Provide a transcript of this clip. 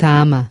Tama.